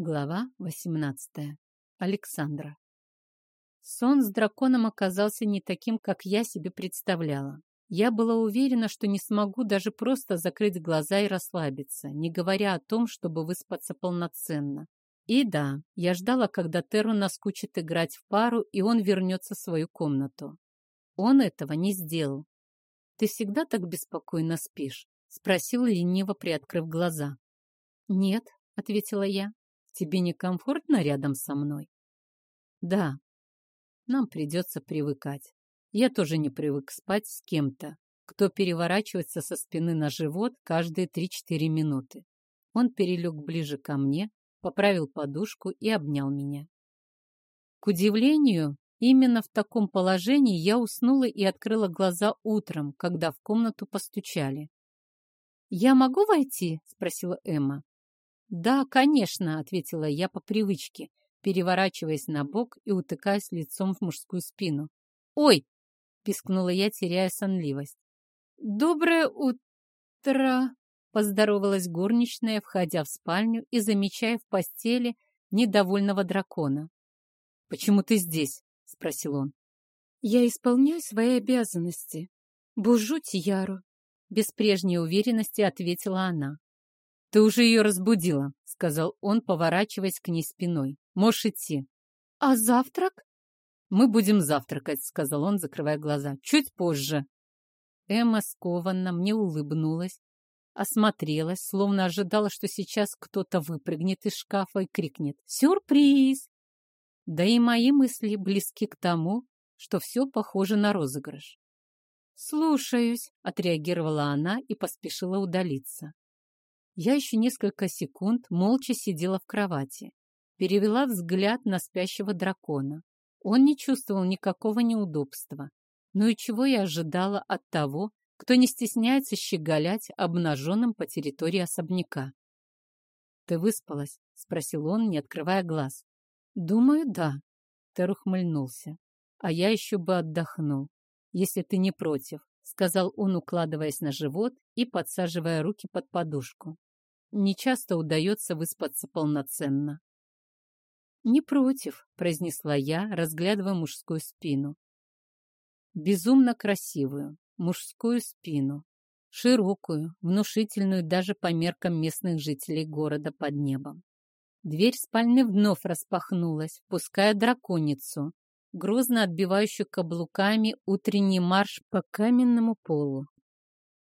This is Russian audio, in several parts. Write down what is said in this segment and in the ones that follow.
Глава 18. Александра. Сон с драконом оказался не таким, как я себе представляла. Я была уверена, что не смогу даже просто закрыть глаза и расслабиться, не говоря о том, чтобы выспаться полноценно. И да, я ждала, когда Теру наскучит играть в пару, и он вернется в свою комнату. Он этого не сделал. «Ты всегда так беспокойно спишь?» — спросил лениво, приоткрыв глаза. «Нет», — ответила я. Тебе некомфортно рядом со мной? Да. Нам придется привыкать. Я тоже не привык спать с кем-то, кто переворачивается со спины на живот каждые 3-4 минуты. Он перелег ближе ко мне, поправил подушку и обнял меня. К удивлению, именно в таком положении я уснула и открыла глаза утром, когда в комнату постучали. «Я могу войти?» — спросила Эмма. «Да, конечно», — ответила я по привычке, переворачиваясь на бок и утыкаясь лицом в мужскую спину. «Ой!» — пискнула я, теряя сонливость. «Доброе утро!» — поздоровалась горничная, входя в спальню и замечая в постели недовольного дракона. «Почему ты здесь?» — спросил он. «Я исполняю свои обязанности. Бужу Тияру», — без прежней уверенности ответила она. «Ты уже ее разбудила», — сказал он, поворачиваясь к ней спиной. «Можешь идти». «А завтрак?» «Мы будем завтракать», — сказал он, закрывая глаза. «Чуть позже». Эмма скованно мне улыбнулась, осмотрелась, словно ожидала, что сейчас кто-то выпрыгнет из шкафа и крикнет «Сюрприз!». Да и мои мысли близки к тому, что все похоже на розыгрыш. «Слушаюсь», — отреагировала она и поспешила удалиться. Я еще несколько секунд молча сидела в кровати, перевела взгляд на спящего дракона. Он не чувствовал никакого неудобства. Ну и чего я ожидала от того, кто не стесняется щеголять обнаженным по территории особняка? «Ты выспалась?» — спросил он, не открывая глаз. «Думаю, да», — Тер ухмыльнулся. «А я еще бы отдохнул, если ты не против», — сказал он, укладываясь на живот и подсаживая руки под подушку. Не часто удается выспаться полноценно. «Не против», — произнесла я, разглядывая мужскую спину. Безумно красивую мужскую спину, широкую, внушительную даже по меркам местных жителей города под небом. Дверь спальни вновь распахнулась, впуская драконицу, грозно отбивающую каблуками утренний марш по каменному полу.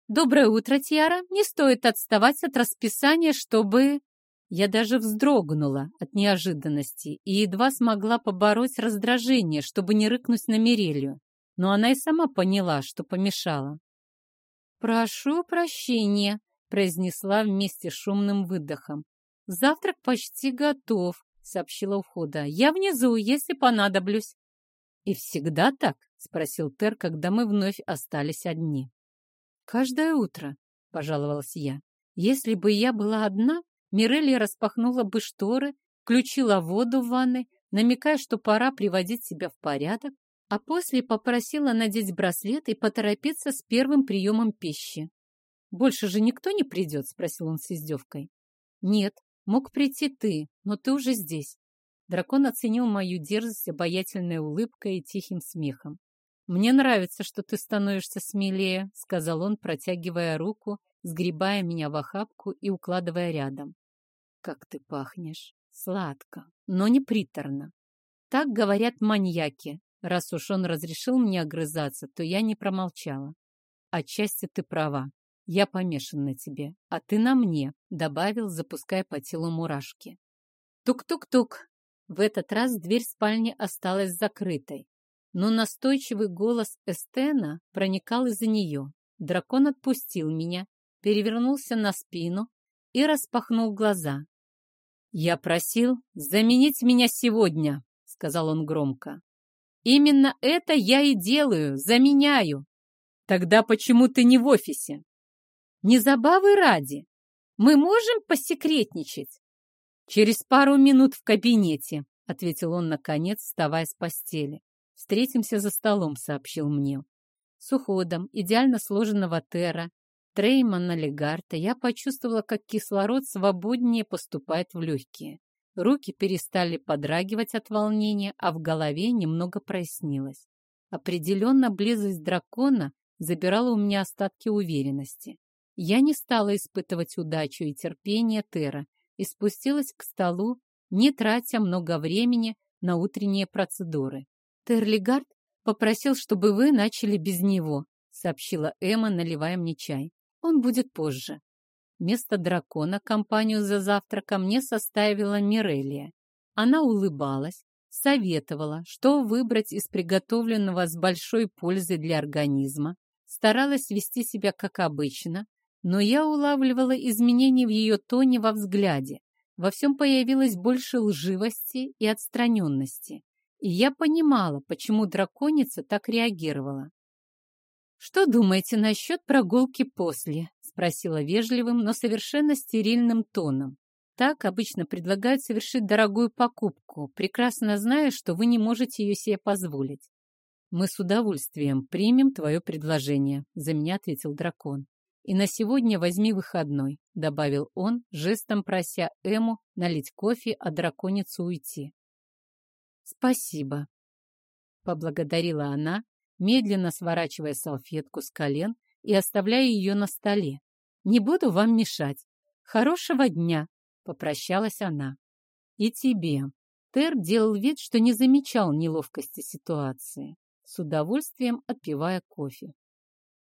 «Доброе утро, Тиара! Не стоит отставать от расписания, чтобы...» Я даже вздрогнула от неожиданности и едва смогла побороть раздражение, чтобы не рыкнуть на Мирелью. Но она и сама поняла, что помешала. «Прошу прощения», — произнесла вместе с шумным выдохом. «Завтрак почти готов», — сообщила ухода. «Я внизу, если понадоблюсь». «И всегда так?» — спросил Тер, когда мы вновь остались одни. «Каждое утро», — пожаловалась я. «Если бы я была одна, Мирелли распахнула бы шторы, включила воду в ванной, намекая, что пора приводить себя в порядок, а после попросила надеть браслет и поторопиться с первым приемом пищи. «Больше же никто не придет?» — спросил он с издевкой. «Нет, мог прийти ты, но ты уже здесь». Дракон оценил мою дерзость обаятельной улыбкой и тихим смехом. «Мне нравится, что ты становишься смелее», — сказал он, протягивая руку, сгребая меня в охапку и укладывая рядом. «Как ты пахнешь! Сладко, но не приторно. Так говорят маньяки. Раз уж он разрешил мне огрызаться, то я не промолчала. Отчасти ты права. Я помешан на тебе, а ты на мне», — добавил, запуская по телу мурашки. Тук-тук-тук. В этот раз дверь спальни осталась закрытой но настойчивый голос Эстена проникал из-за нее. Дракон отпустил меня, перевернулся на спину и распахнул глаза. «Я просил заменить меня сегодня», — сказал он громко. «Именно это я и делаю, заменяю. Тогда почему ты не в офисе?» «Не забавы ради. Мы можем посекретничать?» «Через пару минут в кабинете», — ответил он, наконец, вставая с постели. «Встретимся за столом», — сообщил мне. С уходом идеально сложенного Тера, Треймана Легарта, я почувствовала, как кислород свободнее поступает в легкие. Руки перестали подрагивать от волнения, а в голове немного прояснилось. Определенно близость дракона забирала у меня остатки уверенности. Я не стала испытывать удачу и терпение Тера и спустилась к столу, не тратя много времени на утренние процедуры. Терлигард попросил, чтобы вы начали без него, сообщила Эмма, наливая мне чай. Он будет позже. Вместо дракона компанию за завтраком мне составила Мирелия. Она улыбалась, советовала, что выбрать из приготовленного с большой пользой для организма, старалась вести себя как обычно, но я улавливала изменения в ее тоне во взгляде. Во всем появилось больше лживости и отстраненности. И я понимала, почему драконица так реагировала. «Что думаете насчет прогулки после?» — спросила вежливым, но совершенно стерильным тоном. Так обычно предлагают совершить дорогую покупку, прекрасно зная, что вы не можете ее себе позволить. «Мы с удовольствием примем твое предложение», — за меня ответил дракон. «И на сегодня возьми выходной», — добавил он, жестом прося Эму налить кофе, а драконицу уйти. «Спасибо», — поблагодарила она, медленно сворачивая салфетку с колен и оставляя ее на столе. «Не буду вам мешать. Хорошего дня!» — попрощалась она. «И тебе». Тер делал вид, что не замечал неловкости ситуации, с удовольствием отпивая кофе.